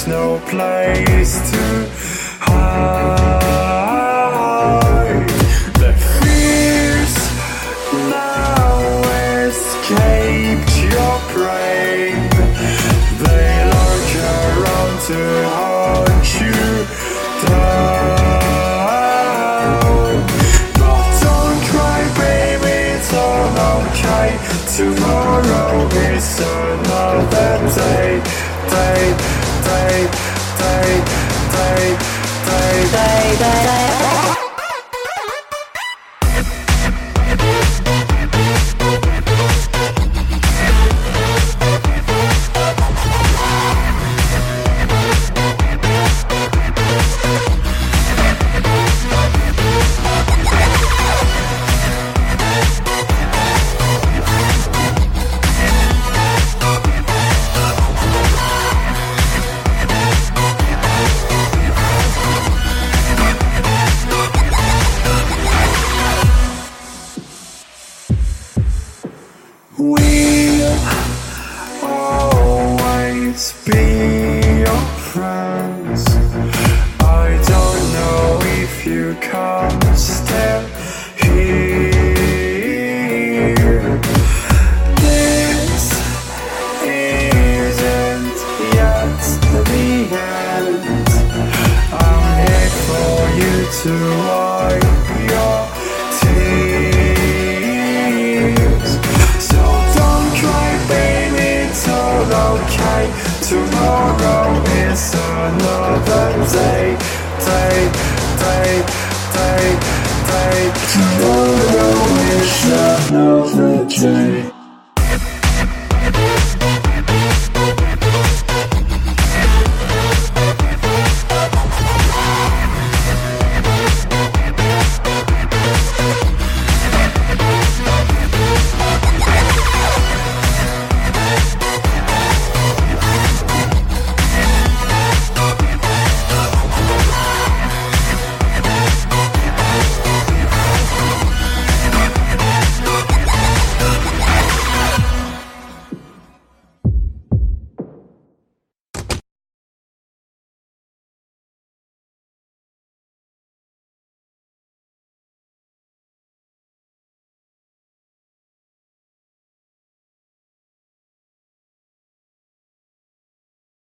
there's no place to hide. The fears now escaped your brain. They lurk around to hunt you down. But don't cry, baby, it's all okay. Tomorrow is another day, day, We'll always be your friends. I don't know if you still here. This isn't yet the end. I'm here for you to tomorrow is another day, day, day.